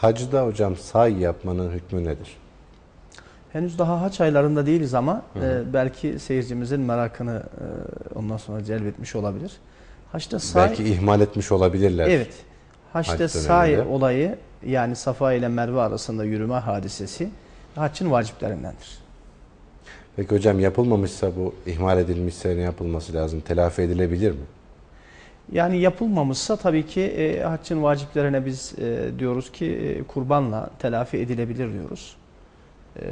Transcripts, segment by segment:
Hacda hocam say yapmanın hükmü nedir? Henüz daha haç aylarında değiliz ama e, belki seyircimizin merakını e, ondan sonra celbetmiş olabilir. Haçta say, Belki ihmal etmiş olabilirler. evet. Haçta döneminde. olayı yani Safa ile Merve arasında yürüme hadisesi haccın vaciplerindendir. Peki hocam yapılmamışsa bu ihmal edilmişse ne yapılması lazım? Telafi edilebilir mi? Yani yapılmamışsa tabii ki e, haccın vaciplerine biz e, diyoruz ki e, kurbanla telafi edilebilir diyoruz. E,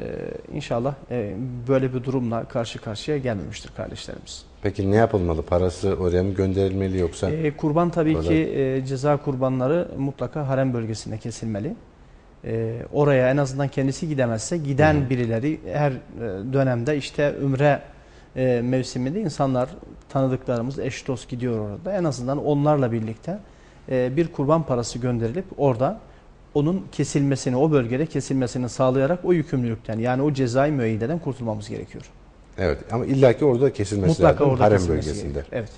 inşallah e, böyle bir durumla karşı karşıya gelmemiştir kardeşlerimiz. Peki ne yapılmalı? Parası oraya mı gönderilmeli yoksa? E, kurban tabii Burada- ki e, ceza kurbanları mutlaka harem bölgesinde kesilmeli. E, oraya en azından kendisi gidemezse giden birileri her e, dönemde işte ümre e, mevsiminde insanlar tanıdıklarımız eş dost gidiyor orada. En azından onlarla birlikte e, bir kurban parası gönderilip orada onun kesilmesini, o bölgede kesilmesini sağlayarak o yükümlülükten yani o cezai müeyyideden kurtulmamız gerekiyor. Evet ama illaki orada kesilmesi Mutlaka lazım. orada Harem kesilmesi bölgesinde. gerekiyor. Evet.